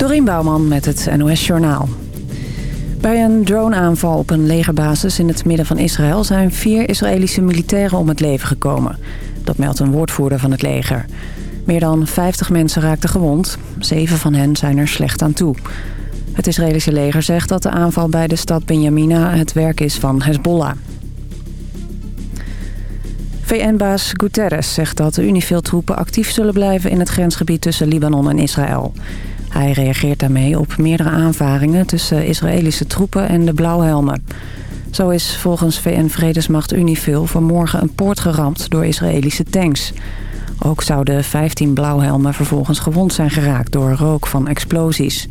Dorien Bouwman met het NOS Journaal. Bij een droneaanval op een legerbasis in het midden van Israël... zijn vier Israëlische militairen om het leven gekomen. Dat meldt een woordvoerder van het leger. Meer dan 50 mensen raakten gewond. Zeven van hen zijn er slecht aan toe. Het Israëlische leger zegt dat de aanval bij de stad Benjamina... het werk is van Hezbollah. VN-baas Guterres zegt dat de UNIFIL-troepen actief zullen blijven... in het grensgebied tussen Libanon en Israël... Hij reageert daarmee op meerdere aanvaringen tussen Israëlische troepen en de blauwhelmen. Zo is volgens VN-vredesmacht Unifil vanmorgen een poort geramd door Israëlische tanks. Ook zouden 15 blauwhelmen vervolgens gewond zijn geraakt door rook van explosies.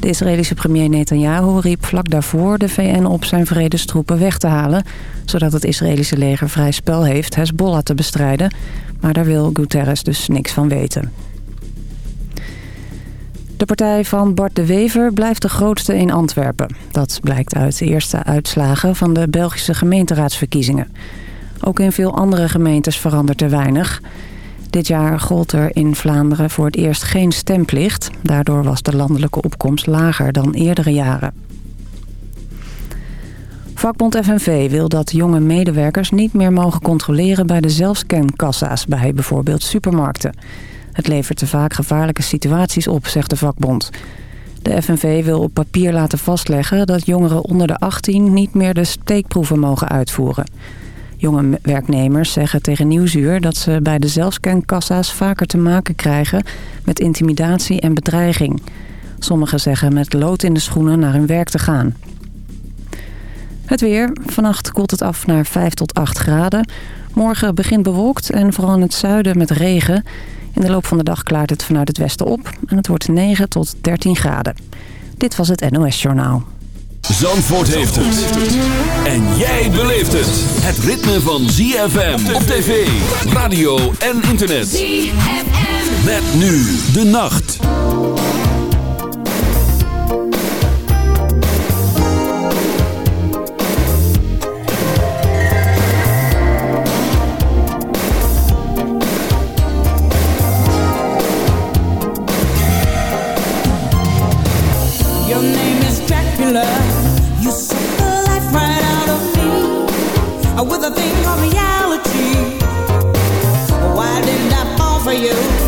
De Israëlische premier Netanyahu riep vlak daarvoor de VN op zijn vredestroepen weg te halen... zodat het Israëlische leger vrij spel heeft Hezbollah te bestrijden. Maar daar wil Guterres dus niks van weten. De partij van Bart de Wever blijft de grootste in Antwerpen. Dat blijkt uit de eerste uitslagen van de Belgische gemeenteraadsverkiezingen. Ook in veel andere gemeentes verandert er weinig. Dit jaar gold er in Vlaanderen voor het eerst geen stemplicht. Daardoor was de landelijke opkomst lager dan eerdere jaren. Vakbond FNV wil dat jonge medewerkers niet meer mogen controleren bij de zelfscankassa's bij bijvoorbeeld supermarkten. Het levert te vaak gevaarlijke situaties op, zegt de vakbond. De FNV wil op papier laten vastleggen dat jongeren onder de 18 niet meer de steekproeven mogen uitvoeren. Jonge werknemers zeggen tegen Nieuwsuur dat ze bij de zelfscankassa's vaker te maken krijgen met intimidatie en bedreiging. Sommigen zeggen met lood in de schoenen naar hun werk te gaan. Het weer. Vannacht koelt het af naar 5 tot 8 graden. Morgen begint bewolkt en vooral in het zuiden met regen. In de loop van de dag klaart het vanuit het westen op en het wordt 9 tot 13 graden. Dit was het NOS Journaal. Zandvoort heeft het. En jij beleeft het. Het ritme van ZFM op tv, radio en internet. ZFM. Met nu de nacht. you?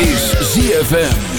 Is ZFM.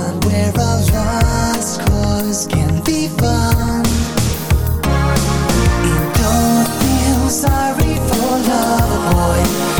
beyond where a lost cause can be found. And don't feel sorry for love, boy.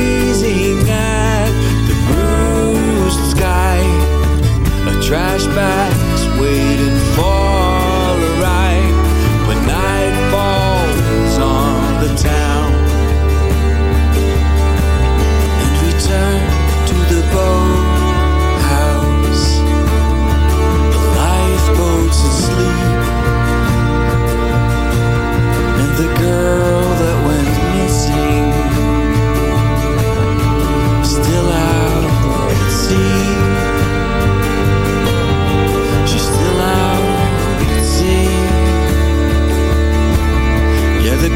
Trash bag's waiting for a ride when night falls on the town.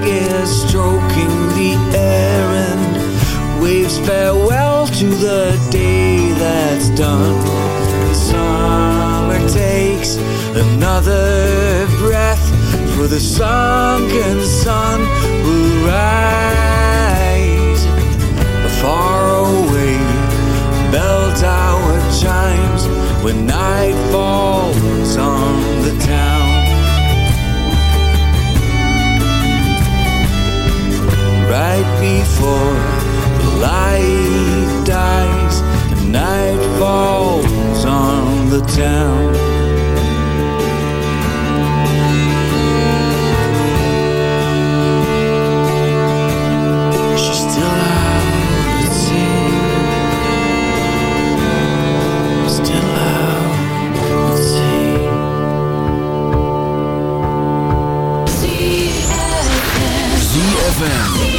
is stroking the air and waves farewell to the day that's done. The summer takes another breath, for the sunken sun will rise. Far away, bell tower chimes when night falls on the town. Right before the light dies and night falls on the town. She's still out at sea. Still out at sea. ZFM.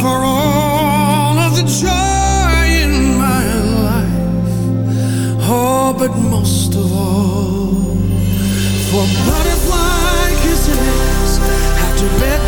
for all of the joy in my life. Oh, but most of all, for butterfly kisses after bed.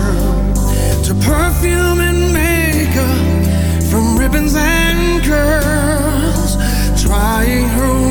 perfume and makeup, from ribbons and curls, trying her.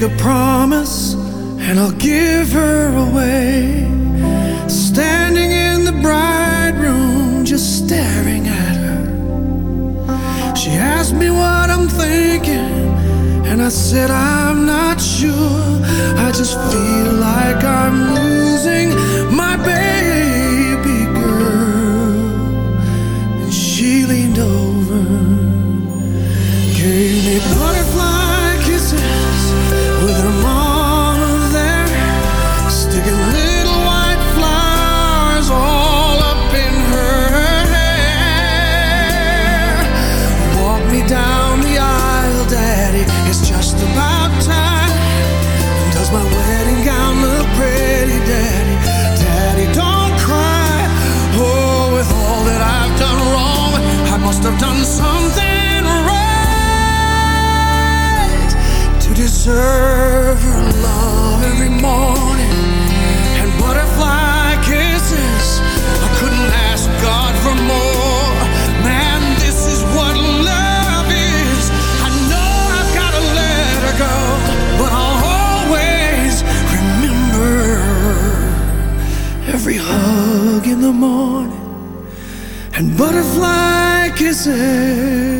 make a promise. in the morning and butterfly kisses.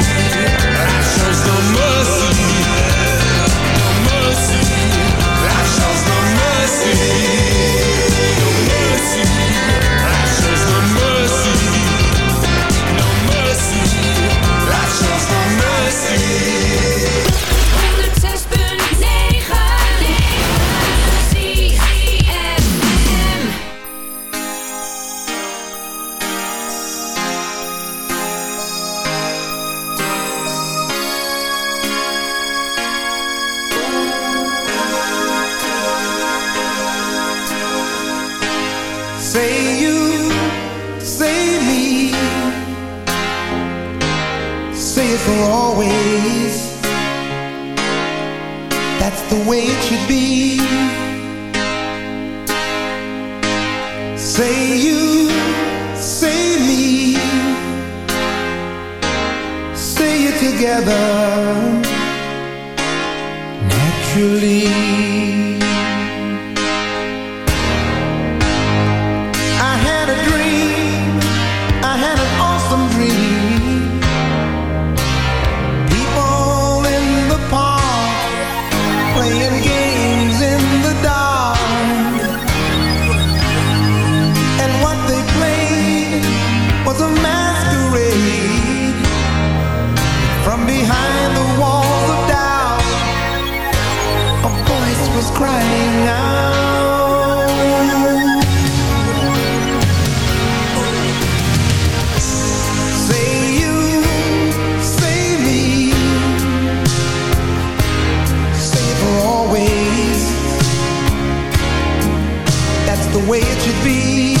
see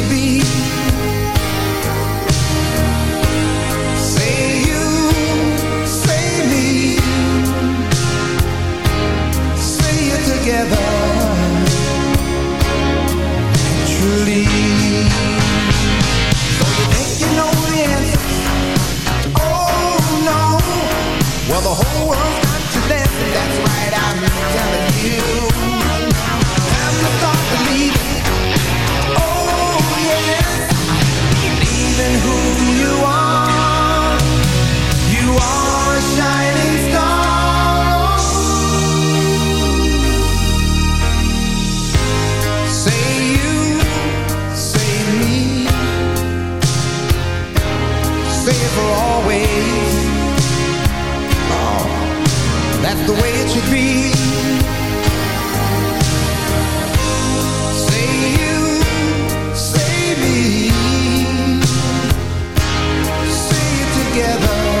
for always. Oh, That's the way it should be. Say you, say me. Say it together.